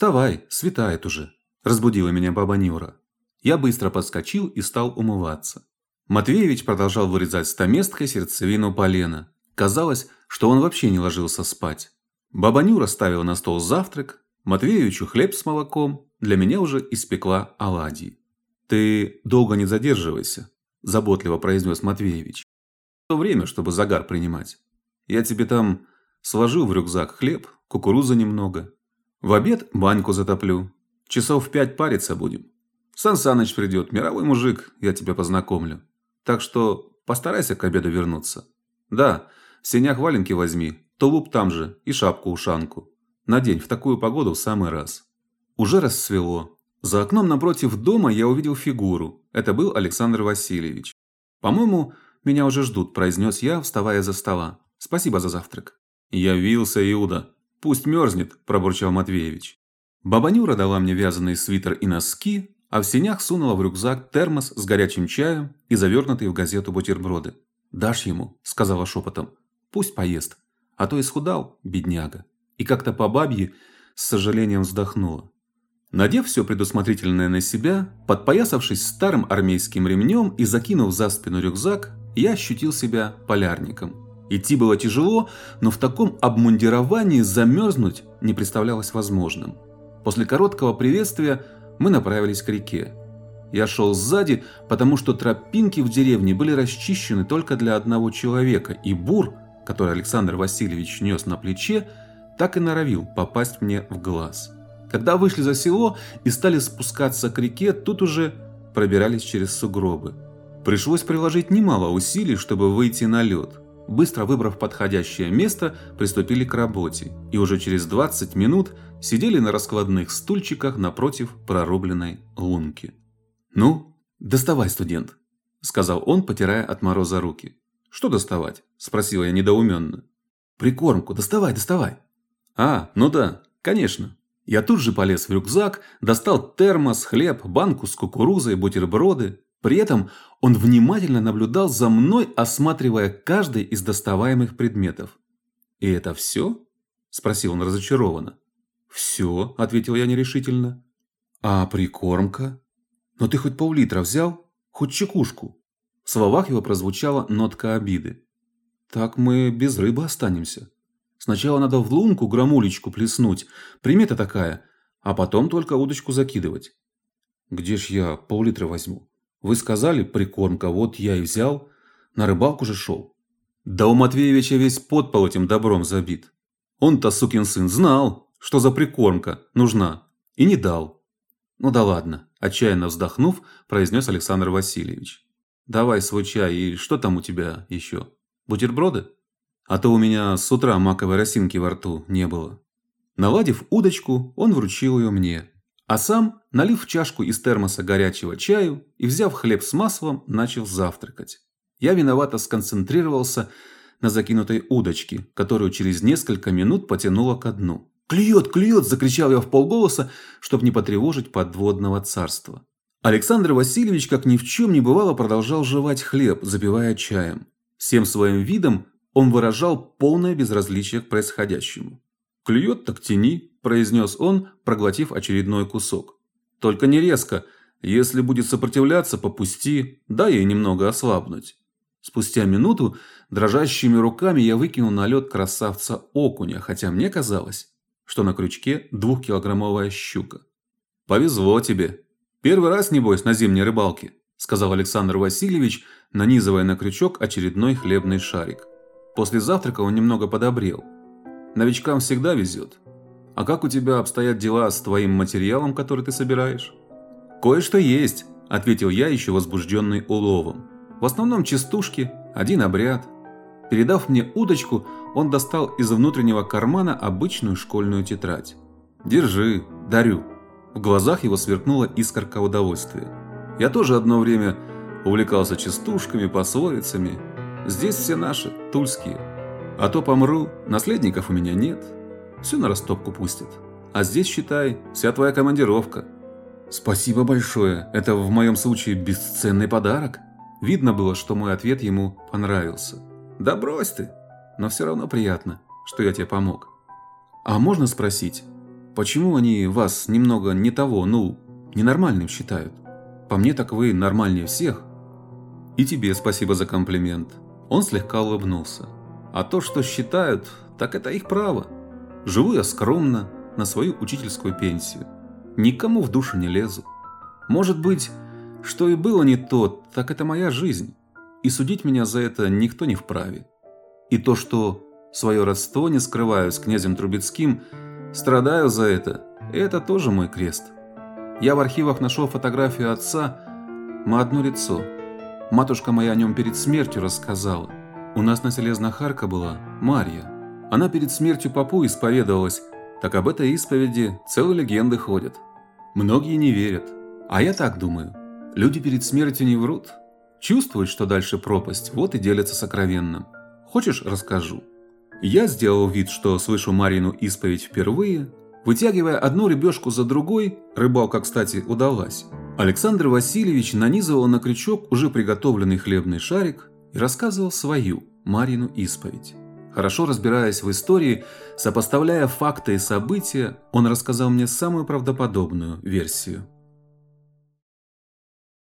«Вставай, светает уже», – разбудила меня баба Нюра. Я быстро подскочил и стал умываться. Матвеевич продолжал вырезать стаместкой сердцевину полена. Казалось, что он вообще не ложился спать. Баба Нюра ставила на стол завтрак, Матвеевичу хлеб с молоком, для меня уже испекла оладьи. «Ты долго не задерживайся», – заботливо произнес Матвеевич. «То время, чтобы загар принимать. Я тебе там сложил в рюкзак хлеб, кукурузы немного. В обед баньку затоплю. Часов в пять париться будем. Сан Саныч придет, мировой мужик, я тебя познакомлю. Так что постарайся к обеду вернуться. Да, в сенях валенки возьми, тулуп там же и шапку-ушанку. Надень в такую погоду в самый раз. Уже рассвело. За окном напротив дома я увидел фигуру. Это был Александр Васильевич. По-моему, меня уже ждут, произнес я, вставая за стола. Спасибо за завтрак. Явился Иуда. Пусть мерзнет, пробурчал Матвеевич. Баба Нюра дала мне вязаный свитер и носки, а в сенях сунула в рюкзак термос с горячим чаем и завернутые в газету бутерброды. «Дашь ему», – сказала шепотом, – «пусть поест, а то исхудал, бедняга». И как-то по бабье с сожалением вздохнула. Надев все предусмотрительное на себя, подпоясавшись старым армейским ремнем и закинув за спину рюкзак, я ощутил себя полярником. Идти было тяжело, но в таком обмундировании замерзнуть не представлялось возможным. После короткого приветствия мы направились к реке. Я шел сзади, потому что тропинки в деревне были расчищены только для одного человека, и бур, который Александр Васильевич нес на плече, так и норовил попасть мне в глаз. Когда вышли за село и стали спускаться к реке, тут уже пробирались через сугробы. Пришлось приложить немало усилий, чтобы выйти на лед. Быстро выбрав подходящее место, приступили к работе, и уже через 20 минут сидели на раскладных стульчиках напротив прорубленной лунки. «Ну, доставай, студент», – сказал он, потирая от мороза руки. «Что доставать?» – спросил я недоуменно. «Прикормку, доставай, доставай». «А, ну да, конечно». Я тут же полез в рюкзак, достал термос, хлеб, банку с кукурузой, бутерброды. При этом он внимательно наблюдал за мной, осматривая каждый из доставаемых предметов. «И это все?» – спросил он разочарованно. «Все», – ответил я нерешительно. «А прикормка? Но ты хоть пол-литра взял? Хоть чекушку?» В словах его прозвучала нотка обиды. «Так мы без рыбы останемся. Сначала надо в лунку грамулечку плеснуть, примета такая, а потом только удочку закидывать». «Где ж я пол-литра возьму? Вы сказали прикормка, вот я и взял. На рыбалку же шел». «Да у Матвеевича весь подпол этим добром забит. Он-то, сукин сын, знал, что за прикормка нужна, и не дал. Ну да ладно, отчаянно вздохнув, произнес Александр Васильевич. Давай свой чай и что там у тебя еще? Бутерброды? А то у меня с утра маковой росинки во рту не было. Наладив удочку, он вручил ее мне, а сам, налив в чашку из термоса горячего чаю и взяв хлеб с маслом, начал завтракать. Я виновато сконцентрировался на закинутой удочке, которую через несколько минут потянуло ко дну. «Клюет, клюет!» – закричал я в полголоса, чтобы не потревожить подводного царства. Александр Васильевич, как ни в чем не бывало, продолжал жевать хлеб, запивая чаем. Всем своим видом он выражал полное безразличие к происходящему. «Клюет, так тяни», – произнес он, проглотив очередной кусок. «Только не резко. Если будет сопротивляться, попусти, дай ей немного ослабнуть». Спустя минуту дрожащими руками я выкинул на лед красавца окуня, хотя мне казалось, что на крючке двухкилограммовая щука. «Повезло тебе. Первый раз, небось, на зимней рыбалке», сказал Александр Васильевич, нанизывая на крючок очередной хлебный шарик. После завтрака он немного подобрел. «Новичкам всегда везет. А как у тебя обстоят дела с твоим материалом, который ты собираешь?» «Кое-что есть», – ответил я, еще возбужденный уловом. «В основном частушки, один обряд, Передав мне удочку, он достал из внутреннего кармана обычную школьную тетрадь. «Держи, дарю». В глазах его сверкнула искорка удовольствия. Я тоже одно время увлекался частушками, пословицами. Здесь все наши, тульские. А то помру, наследников у меня нет. Все на растопку пустят. А здесь, считай, вся твоя командировка. Спасибо большое, это в моем случае бесценный подарок. Видно было, что мой ответ ему понравился. Да брось ты. Но все равно приятно, что я тебе помог. А можно спросить, Почему они вас немного не того, ну, ненормальным считают? По мне так вы нормальнее всех. И тебе спасибо за комплимент. Он слегка улыбнулся. А то, что считают, так это их право. Живу я скромно, на свою учительскую пенсию. Никому в душу не лезу. Может быть, что и было не то, так это моя жизнь. И судить меня за это никто не вправе. И то, что свое родство не скрываю с князем Трубецким, страдаю за это, это тоже мой крест. Я в архивах нашел фотографию отца, мы одно лицо. Матушка моя о нем перед смертью рассказала. У нас на селе знахарка была Марья. Она перед смертью попу исповедовалась, так об этой исповеди целые легенды ходят. Многие не верят. А я так думаю. Люди перед смертью не врут. Чувствуют, что дальше пропасть, вот и делятся сокровенным. Хочешь, расскажу? Я сделал вид, что слышу Марину исповедь впервые, вытягивая одну рыбешку за другой, рыбалка, кстати, удалась. Александр Васильевич нанизывал на крючок уже приготовленный хлебный шарик и рассказывал свою, Марину исповедь. Хорошо разбираясь в истории, сопоставляя факты и события, он рассказал мне самую правдоподобную версию.